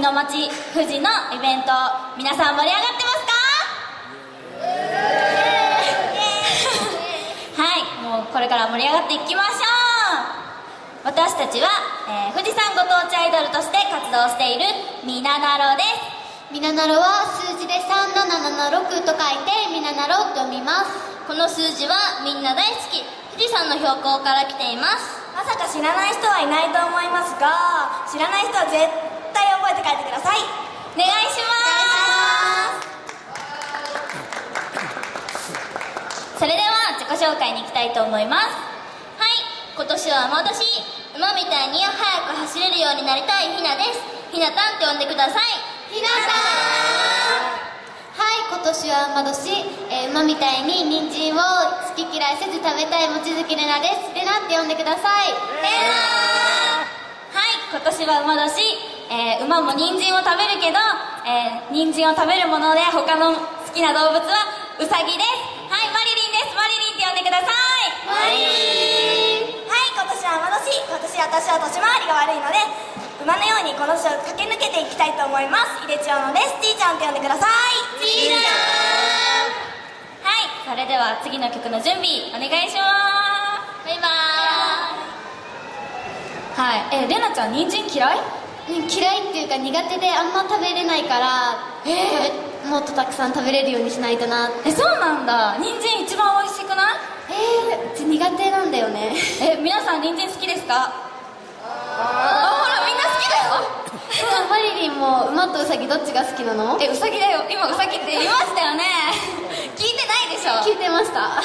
の町富士のイベント皆さん盛り上がってますか？はいもうこれから盛り上がっていきましょう。私たちは、えー富士山ご当地アイドルとして活動しているみななろです。みななろは数字で3776と書いてみななろと読みます。この数字はみんな大好き。富士山の標高から来ています。まさか知らない人はいないと思いますが知らない人は絶対覚えて帰ってください。お願いします。それでは自己紹介に行きたいと思います。はい。今年は馬年馬みたいに速く走れるようになりたいひなです。ひなたんって呼んでください。ひなたはい。今年は馬年、えー馬みたいに人参を好き嫌いせず食べたい望月レナです。レナって呼んでください。レナはい。今年は馬年、えー馬も人参を食べるけど、えー人参を食べるもので他の好きな動物はウサギです。はいマリリンです。マリリンって呼んでください。マリリン。はい今年は馬年今年私は年回りが悪いので馬のようにこの年を駆け抜けていきたいと思います。井出千代のですちーちゃんって呼んでください。ちーちゃん。はいそれでは次の曲の準備お願いします。バイバーイはい。えー、レナちゃん人参嫌い？うん嫌いっていうか苦手であんま食べれないから、え食べもっとたくさん食べれるようにしないとなえそうなんだ。人参一番美味しくない？えー、うち苦手なんだよね。え皆さん人参好きですか？あほらみんな好きだよ。マリリンも馬とウサギどっちが好きなの？えウサギだよ。今ウサギって言いましたよね。聞いてないでしょ。聞いてました。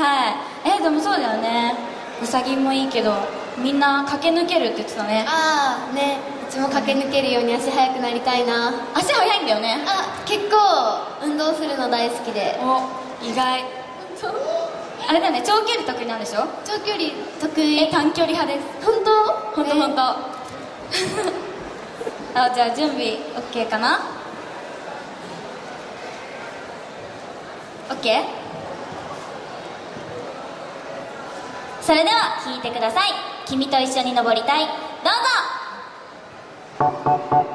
はい。えでもそうだよね。ウサギもいいけどみんな駆け抜けるって言ってたね。ああね。うっちも駆け抜けるように足速くなりたいな。足速いんだよね。あ結構運動するの大好きで。お意外。あれだね長距離得意なんでしょ？長距離得意。え短距離派です。本当？本当本当。あじゃあ準備 OK かな？OK? それでは聴いてください「君と一緒に登りたい」どうぞ。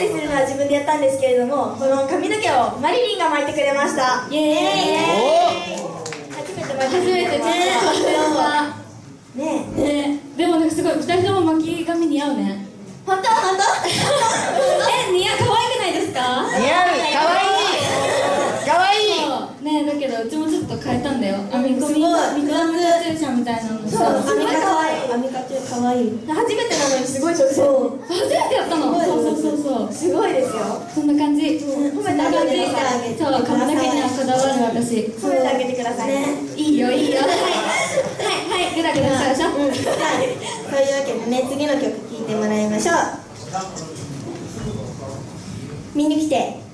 りするのは自分でやったんですけれどもこの髪の毛をマリリンが巻いてくれました。イエーイ。初めて巻いて初めてちょっと感動はね。えね。でもなんかすごい二人とも巻き髪似合うね。本当？本当？え似合う？可愛くないですか？似合う。かわいねだけどうちもちょっと変えたんだよ。編み込みすごい。ミカチューシャみたいなのそうさアミカ可愛い。アミカチュかわいい。初めてなのにすごい上手そう。初めてやったの。そうそうそうそう。すごいですよ。そんな感じ。んそんな感じそう髪の毛にはこだわる私。褒めてあげてくださいね。いいよいいよ。はいはいはいグダグダしたでしょ。うん。はい。というわけでね次の曲聴いてもらいましょう。見に来て「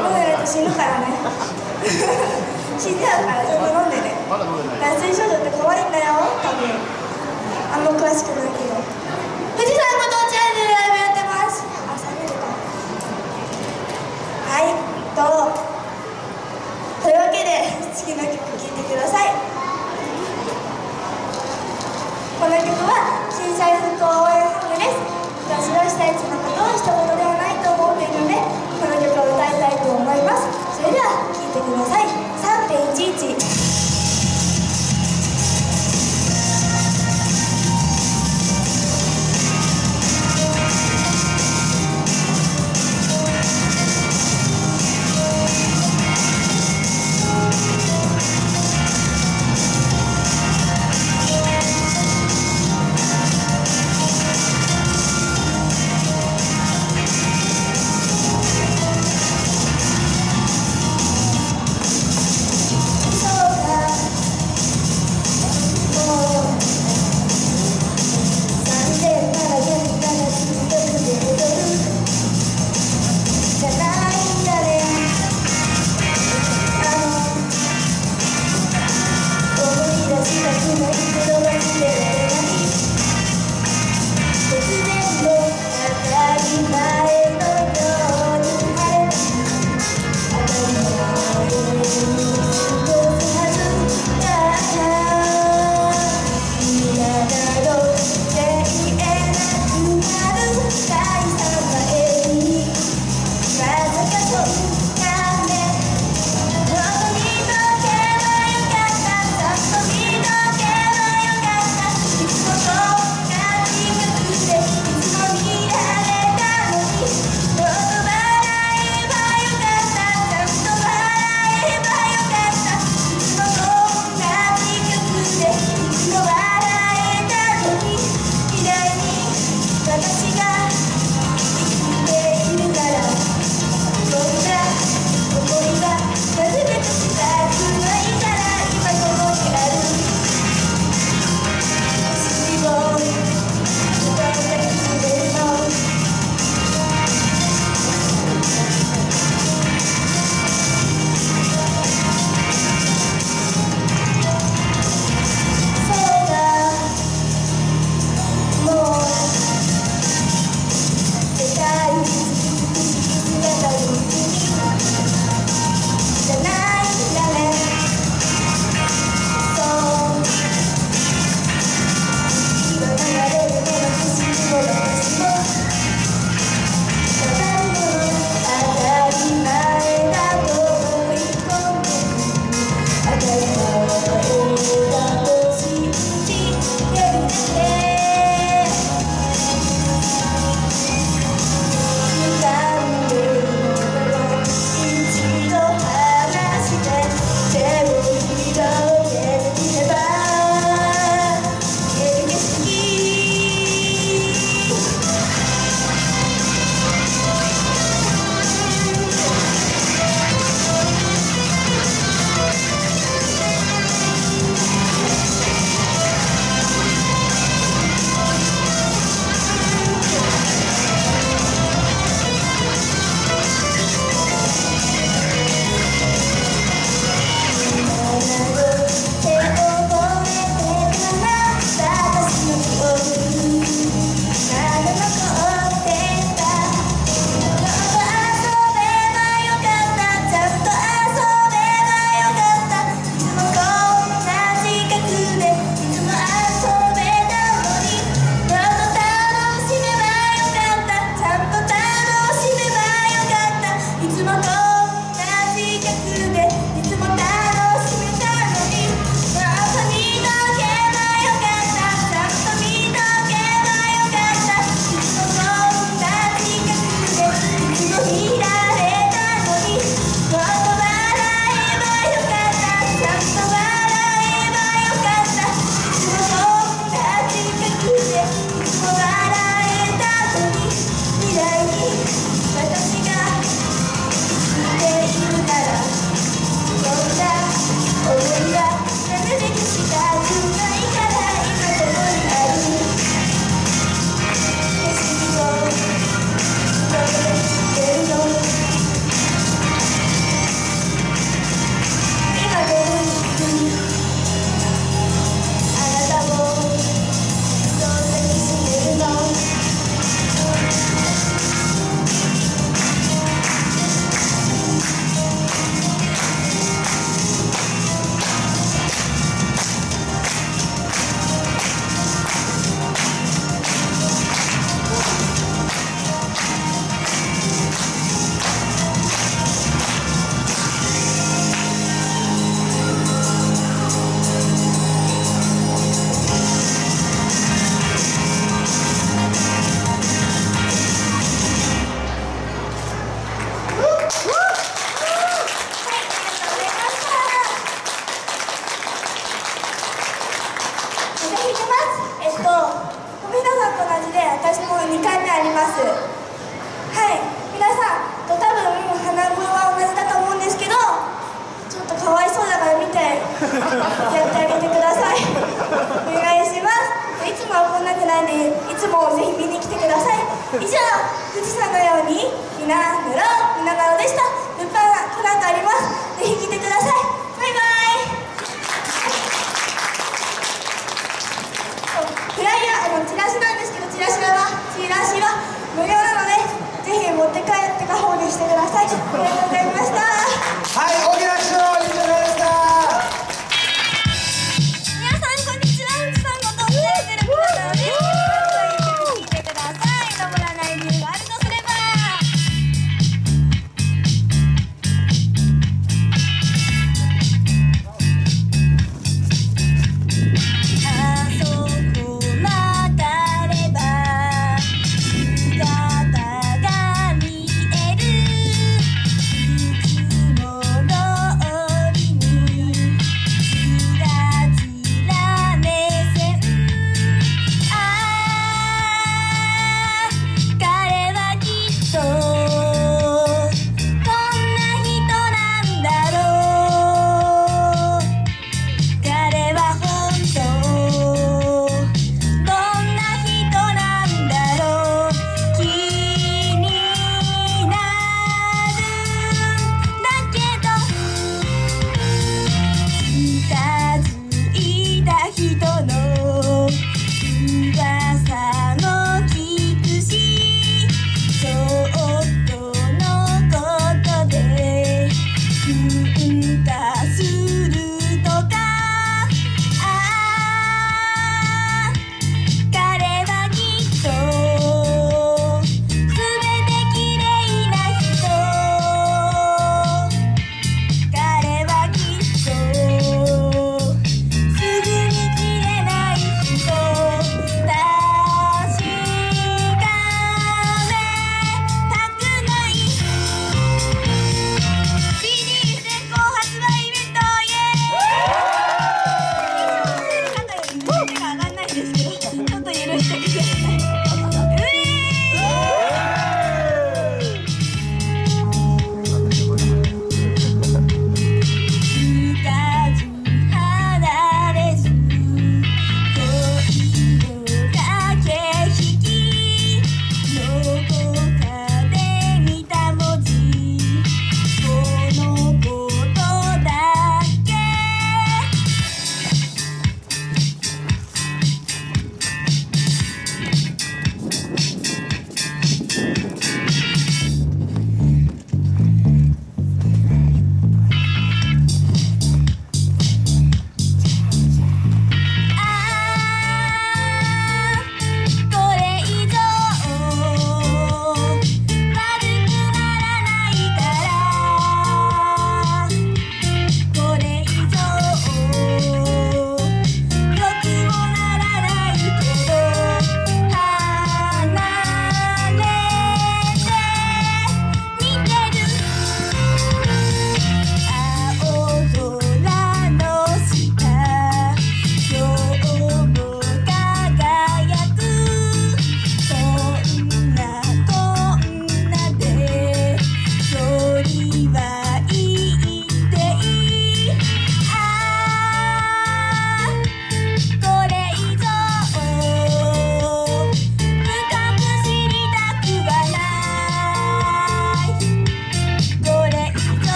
飲んでない。と死ぬからね死んじゃうからちょっと飲んでね。まだ飲んでない脱水症状って怖いんだよ。多分あんま詳しくないけど。富士山ご当地アイドルライブやってます。あ冷めるかはいとというわけで次の曲聴いてください。この曲は震災復興応援ソングです。私の被災地のことを一言ではないと思っているのでこの曲を歌いたいと思います。それでは聴いてください。3.11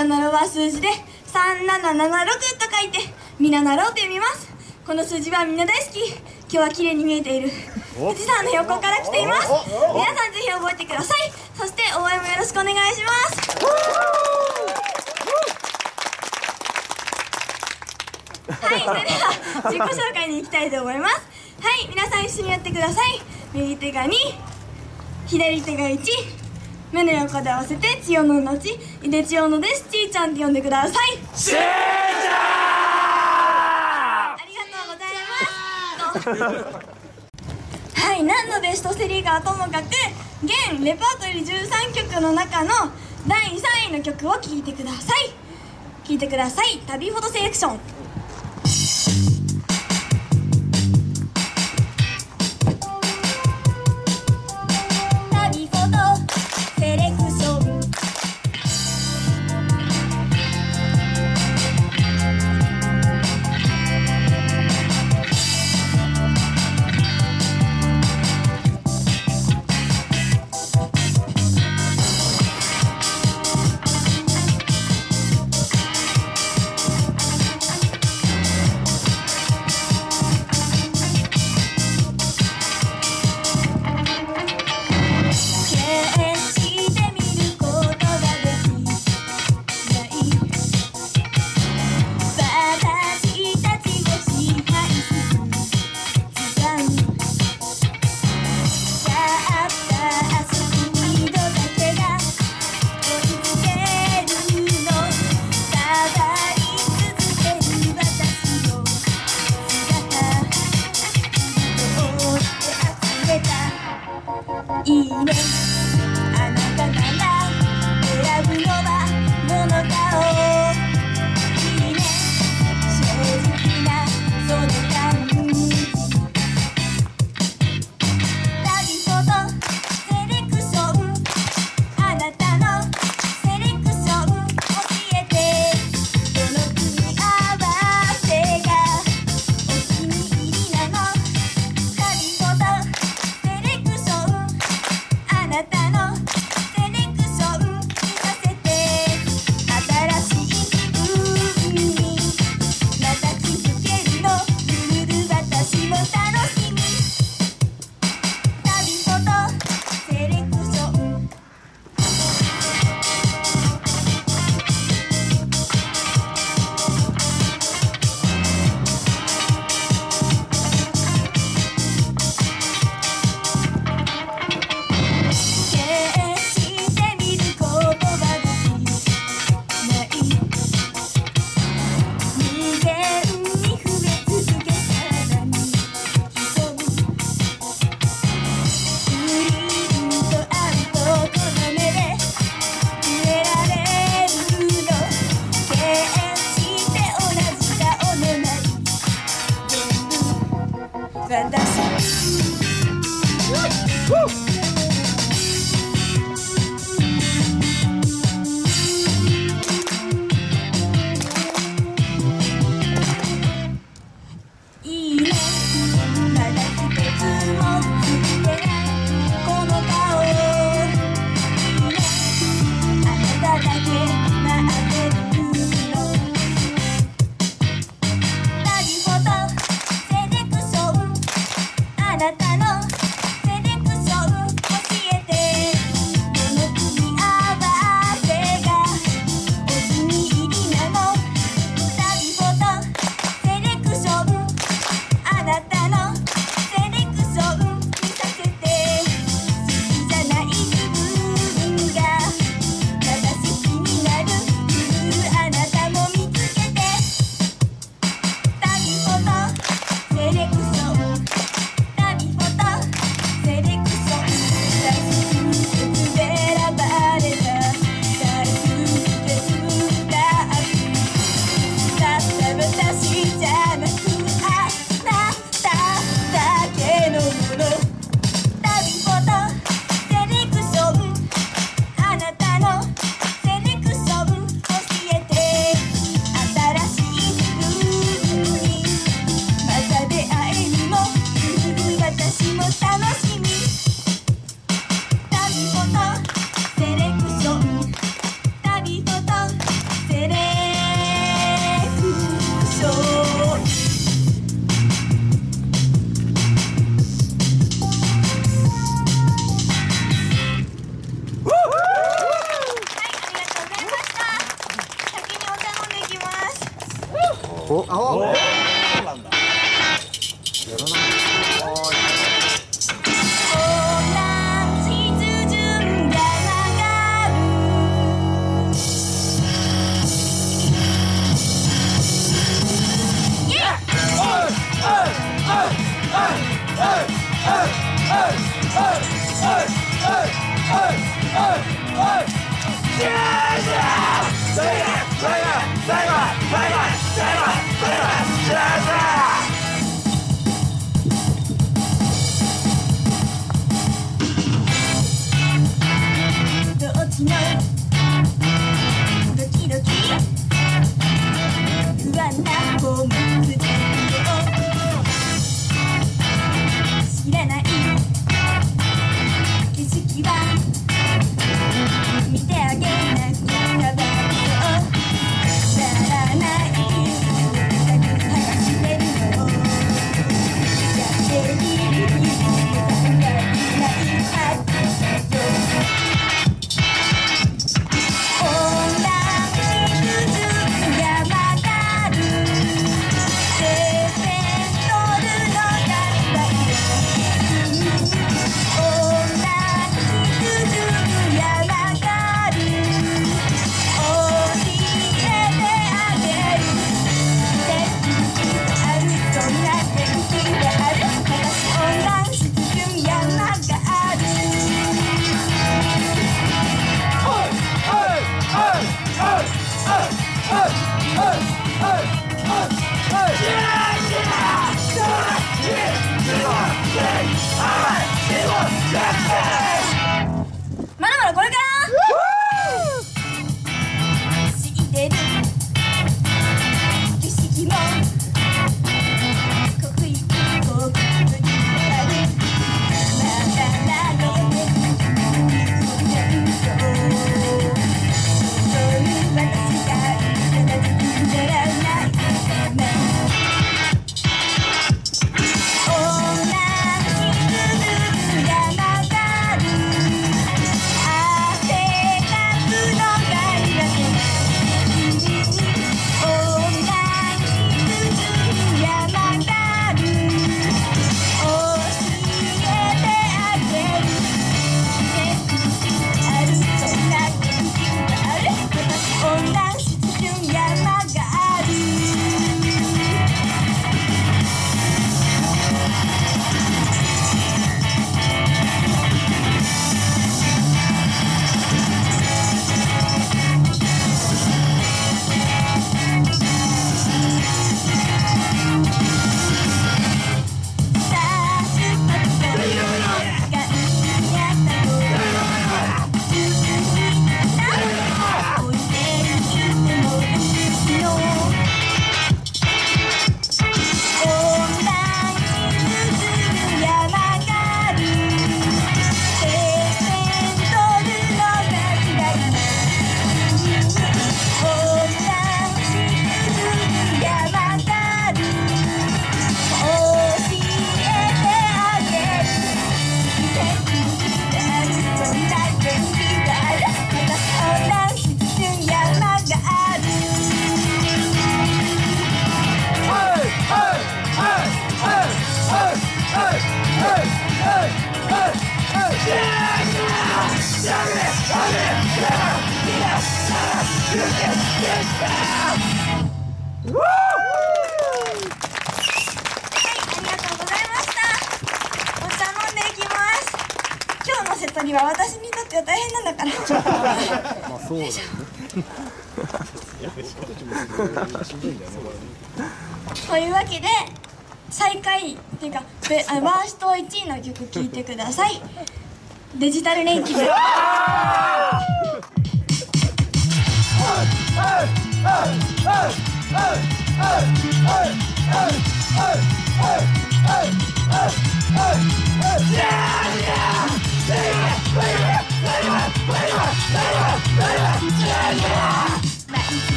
みななろは数字で3776と書いてみななろうと読みます。この数字はみんな大好き。今日は綺麗に見えている。富士山の横から来ています。皆さんぜひ覚えてください。そして応援もよろしくお願いします。はい、それでは自己紹介に行きたいと思います。はい、皆さん一緒にやってください。右手が2、左手が1、目の横で合わせて千代ののち、いで千代のです。ゃんって呼んでください。しーちゃありがとうございます。はい、何のベストセリーガーともかく、現レパートリー13曲の中の第3位の曲を聴いてください。聴いてください。旅フォトセレクション。